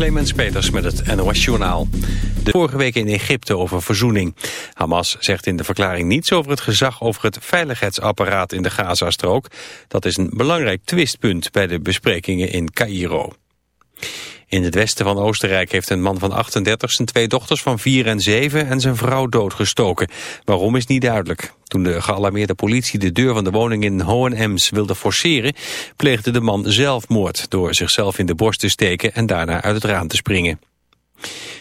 Clemens Peters met het NOS Journaal. De vorige week in Egypte over verzoening. Hamas zegt in de verklaring niets over het gezag over het veiligheidsapparaat in de Gazastrook. Dat is een belangrijk twistpunt bij de besprekingen in Cairo. In het westen van Oostenrijk heeft een man van 38 zijn twee dochters van 4 en 7 en zijn vrouw doodgestoken. Waarom is niet duidelijk. Toen de gealarmeerde politie de deur van de woning in Hohenems wilde forceren, pleegde de man zelfmoord door zichzelf in de borst te steken en daarna uit het raam te springen.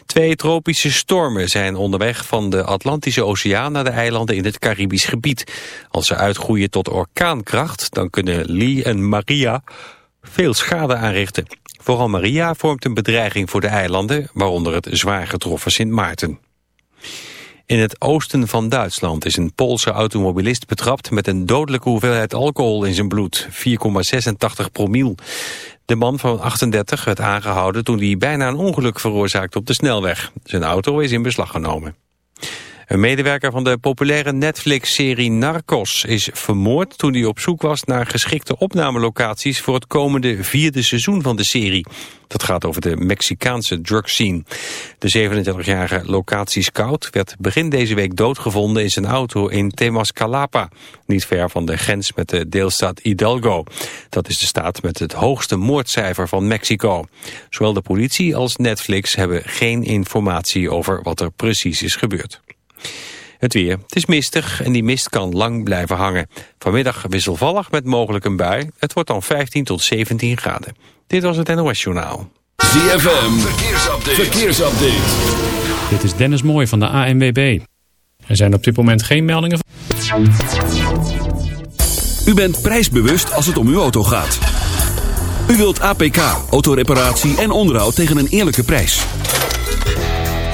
Twee tropische stormen zijn onderweg van de Atlantische Oceaan naar de eilanden in het Caribisch gebied. Als ze uitgroeien tot orkaankracht, dan kunnen Lee en Maria veel schade aanrichten. Vooral Maria vormt een bedreiging voor de eilanden, waaronder het zwaar getroffen Sint Maarten. In het oosten van Duitsland is een Poolse automobilist betrapt met een dodelijke hoeveelheid alcohol in zijn bloed, 4,86 promiel. De man van 38 werd aangehouden toen hij bijna een ongeluk veroorzaakte op de snelweg. Zijn auto is in beslag genomen. Een medewerker van de populaire Netflix-serie Narcos is vermoord toen hij op zoek was naar geschikte opnamelocaties voor het komende vierde seizoen van de serie. Dat gaat over de Mexicaanse drugscene. De 27-jarige locatiescout werd begin deze week doodgevonden in zijn auto in Temascalapa, niet ver van de grens met de deelstaat Hidalgo. Dat is de staat met het hoogste moordcijfer van Mexico. Zowel de politie als Netflix hebben geen informatie over wat er precies is gebeurd. Het weer. Het is mistig en die mist kan lang blijven hangen. Vanmiddag wisselvallig met mogelijk een bui. Het wordt dan 15 tot 17 graden. Dit was het NOS Journaal. ZFM. Verkeersupdate. Verkeersupdate. Dit is Dennis Mooij van de ANWB. Er zijn op dit moment geen meldingen. U bent prijsbewust als het om uw auto gaat. U wilt APK, autoreparatie en onderhoud tegen een eerlijke prijs.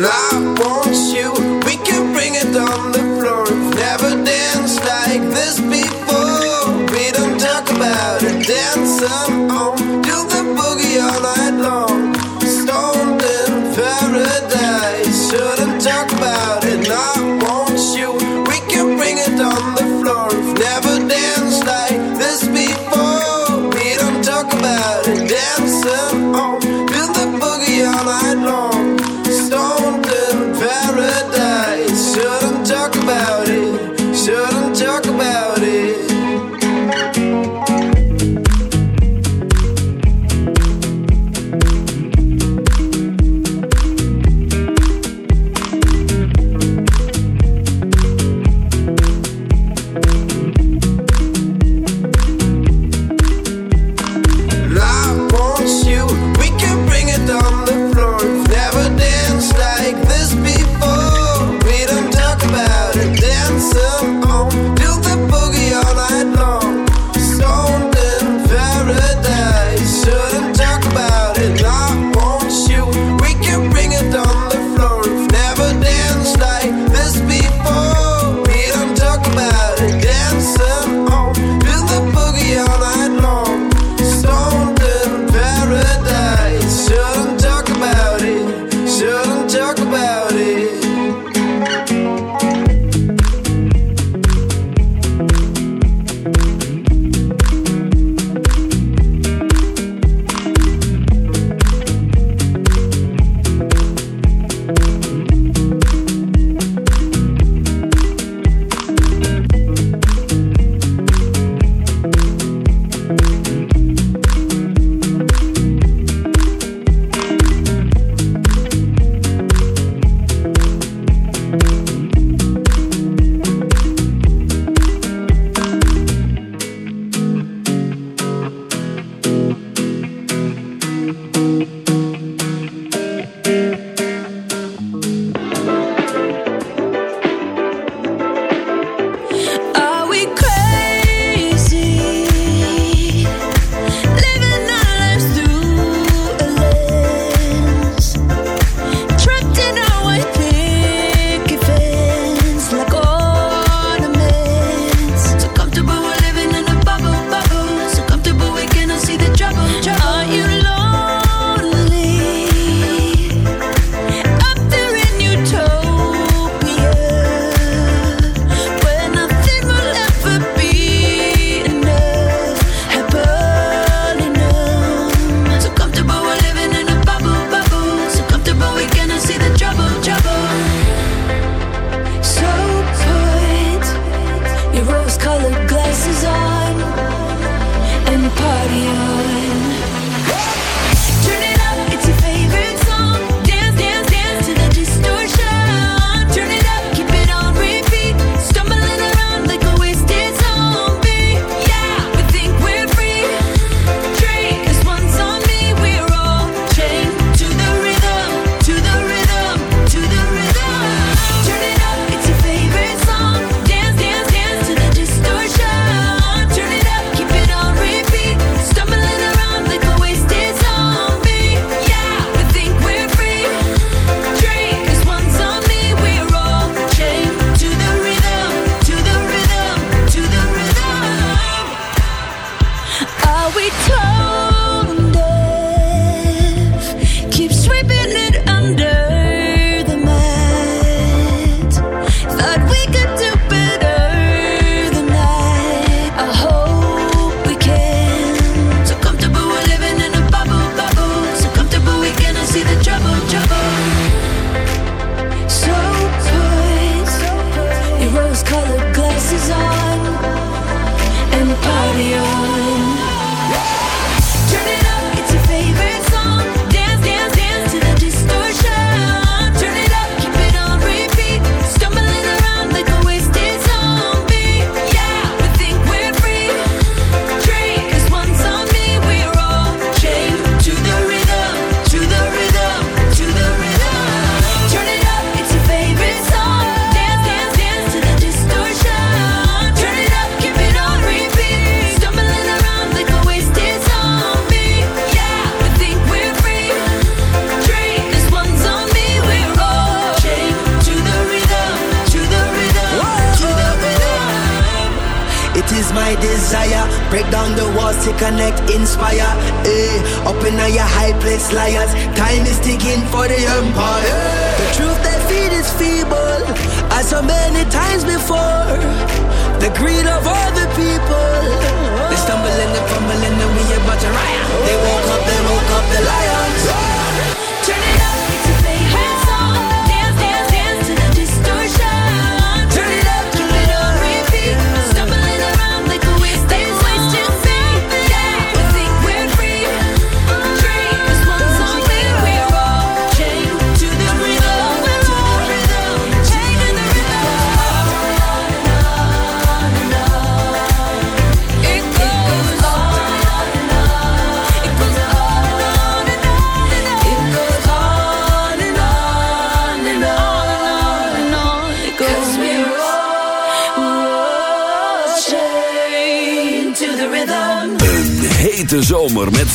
love.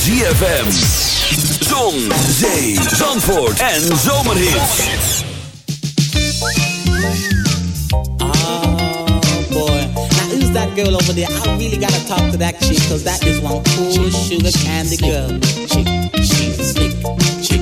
ZFM. Zon, zee, zandvoort en zomerhit. Oh ah, boy. Now who's that girl over there? I really gotta talk to that chick. Cause that is one cool sugar candy girl. Chick, she's slick. Chick,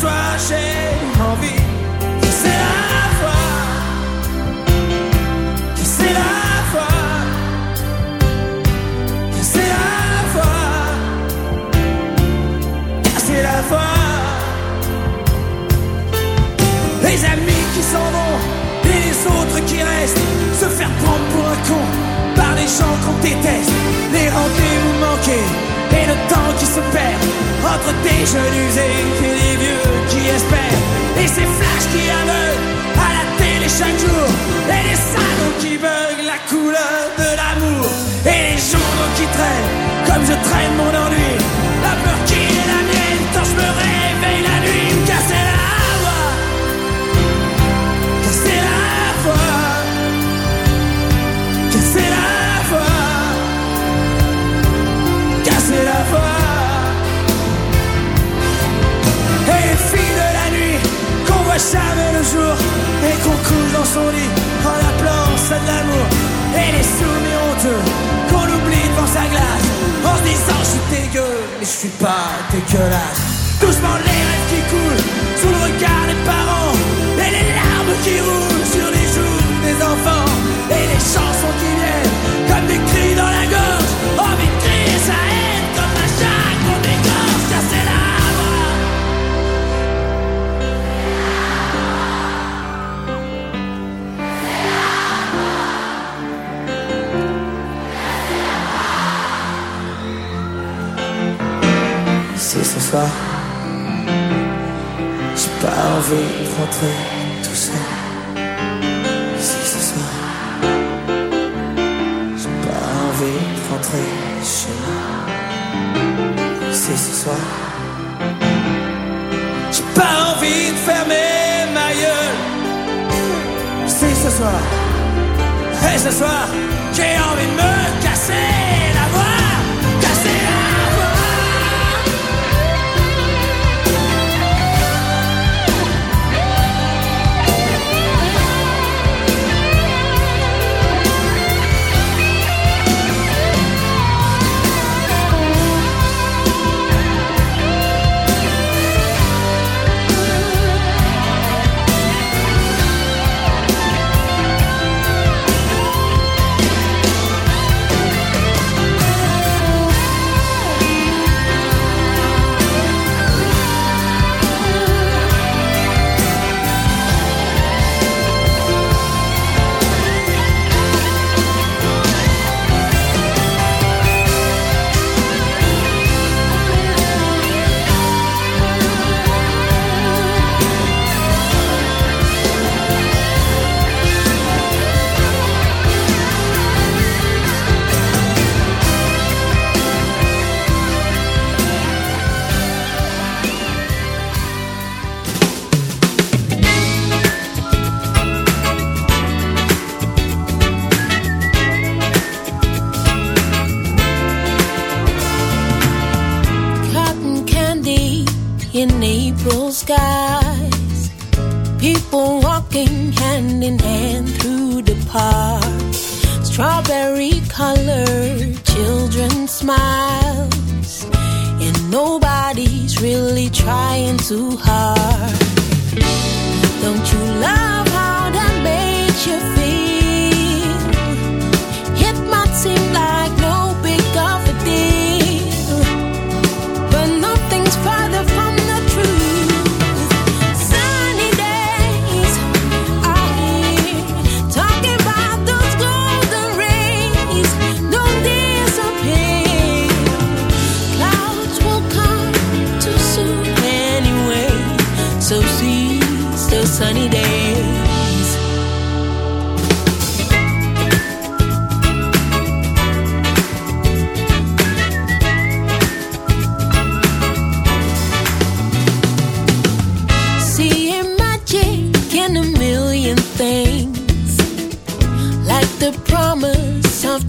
Trash. danser ce soir. J'ai pas envie de fermer ma gueule. C'est ce soir. Et ce soir, j'ai envie de me casser. too hard. Don't you love?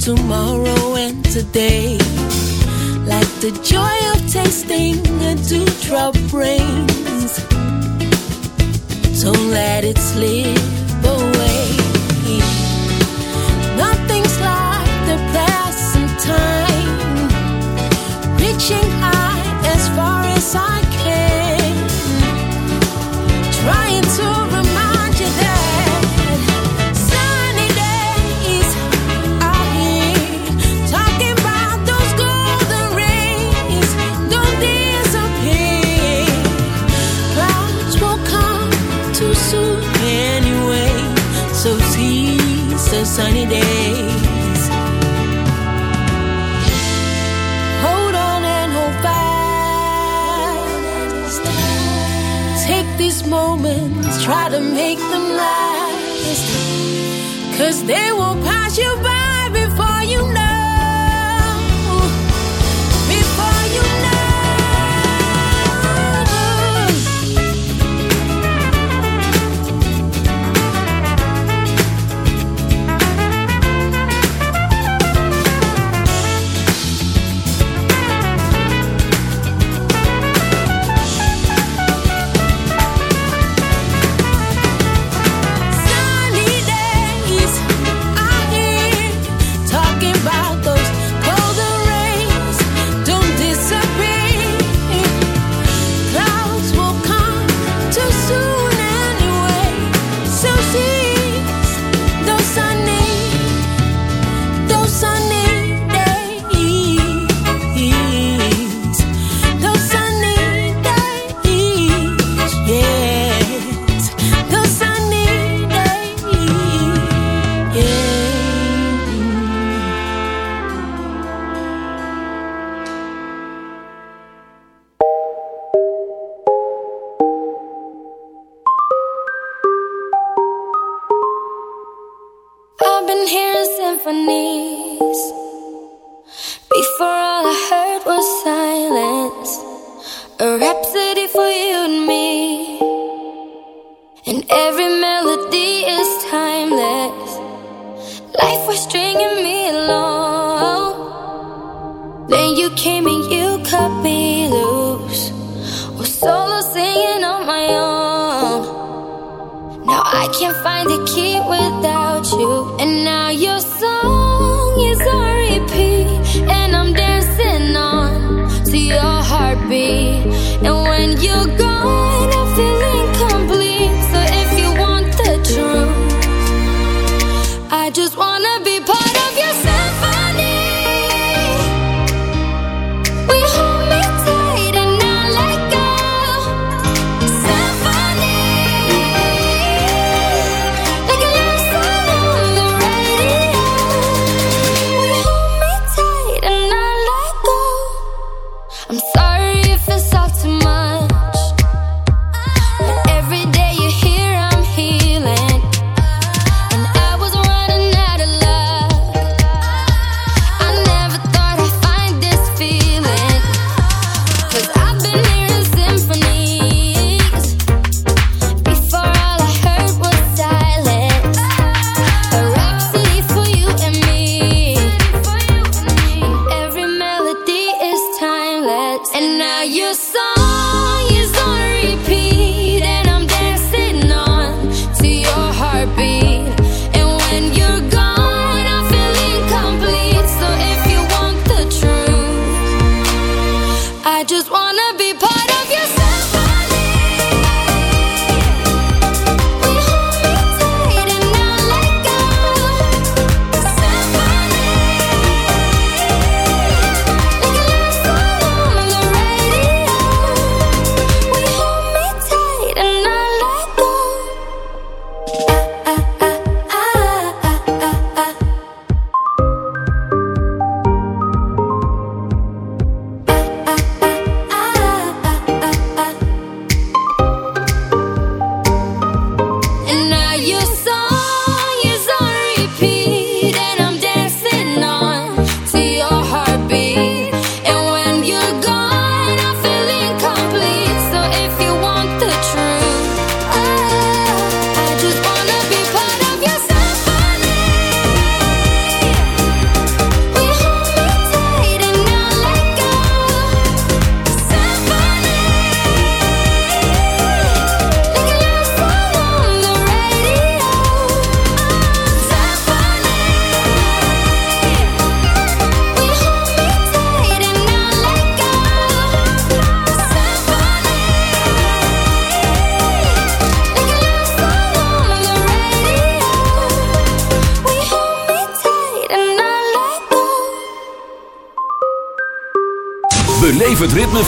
tomorrow and today. Like the joy of tasting a dewdrop rains. Don't let it slip away. Nothing's like the present time. Reaching try to make them last. Cause they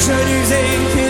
je l'usais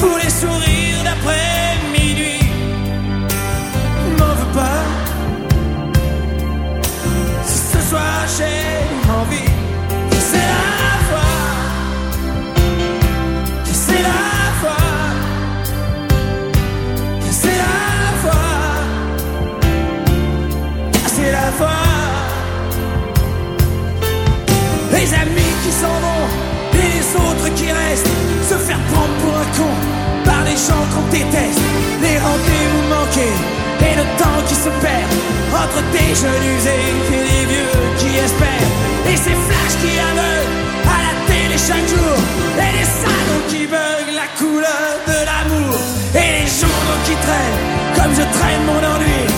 pour les sourires d'après minuit. M'en veux pas. Si ce soir j'ai envie, c'est la foi. C'est la foi. C'est la foi. C'est la foi. Pour un par les gens qu'on déteste Les rendez-vous manqués et le temps qui se perd Entre des jeunes usés et des vieux qui espèrent. Et ces flashs qui aveuglent à la télé chaque jour Et les salons qui veulent la couleur de l'amour Et les journaux qui traînent comme je traîne mon ennui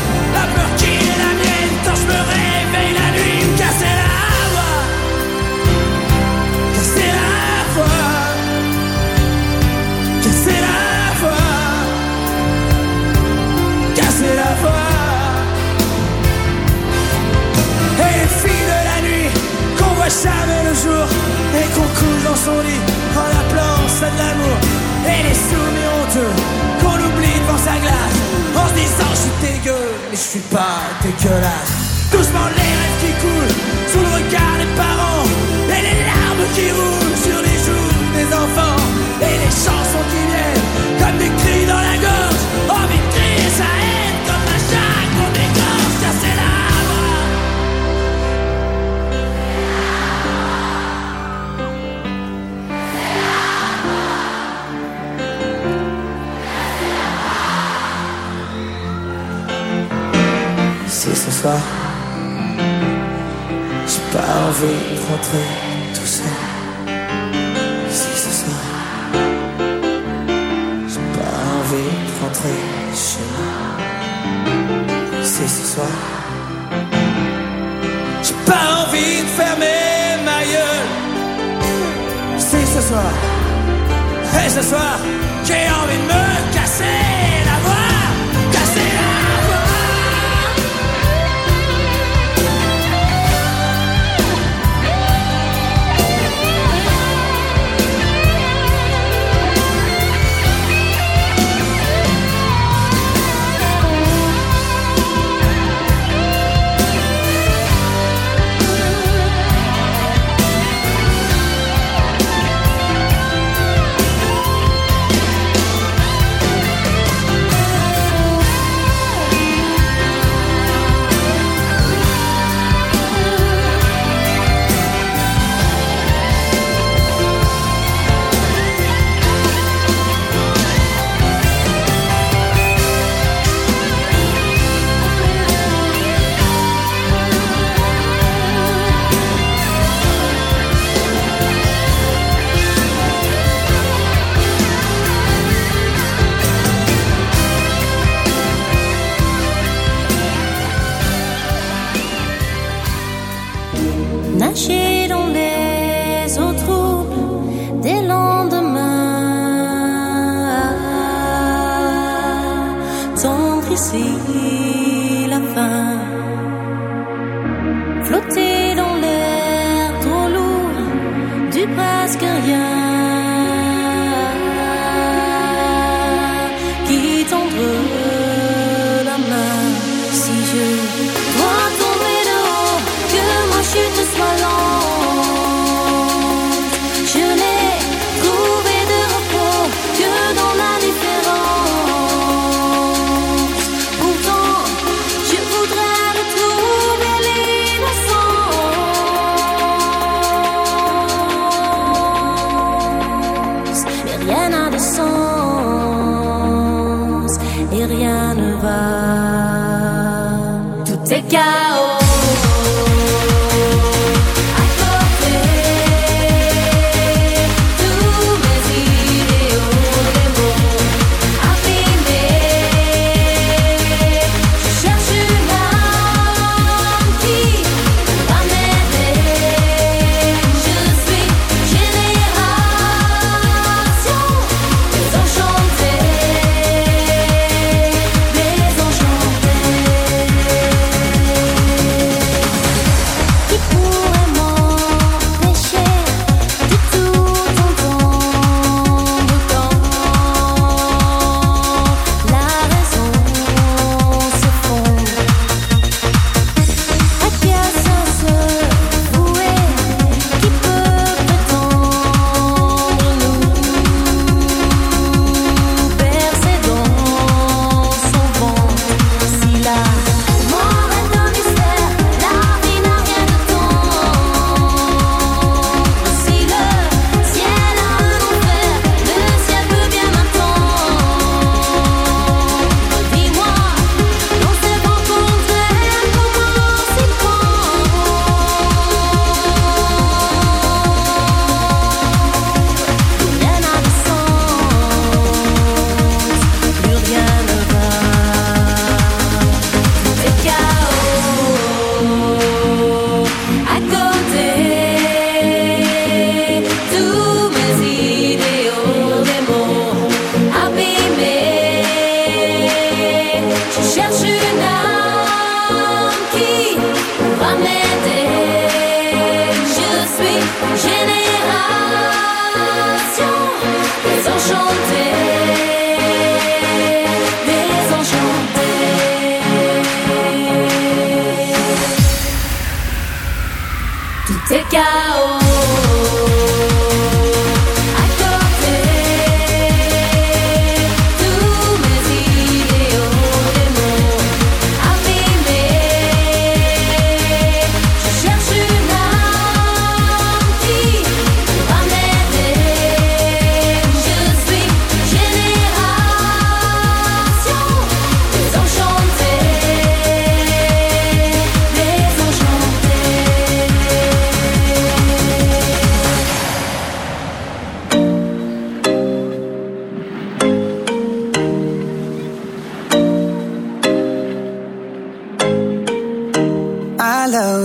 jamais le jour et qu'on coule dans son lit en appelant ça de l'amour. Et les soumis honteux qu'on oublie devant sa glace en se disant je suis dégueu, mais je suis pas dégueulasse. Doucement les rêves qui coulent sous le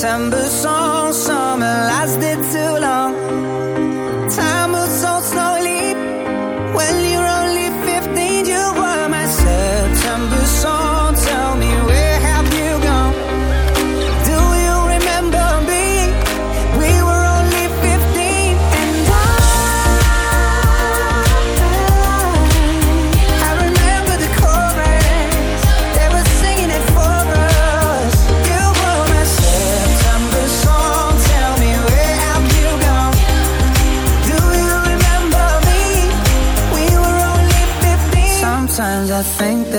September.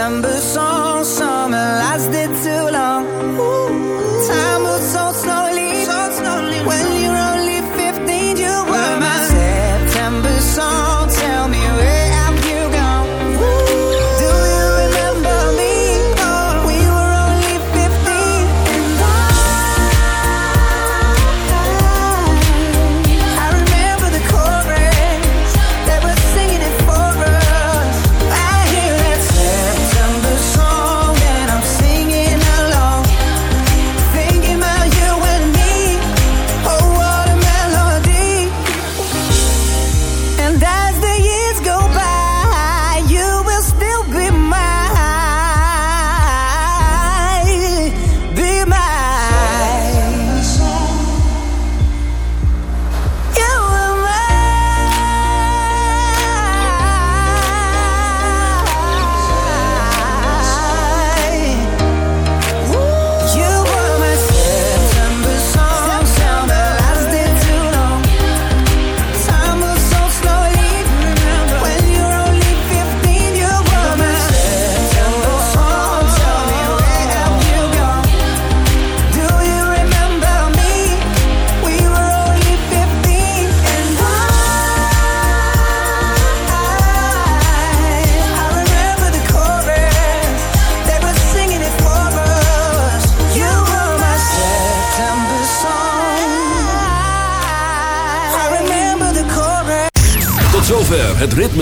December